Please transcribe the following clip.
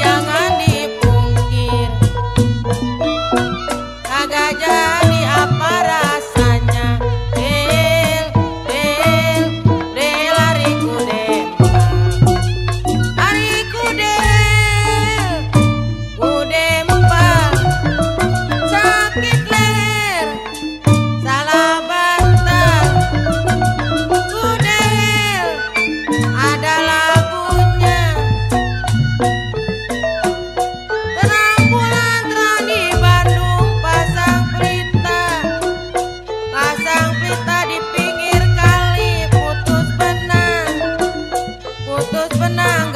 Jangan dipungkir. Jangan Gusto pa na ang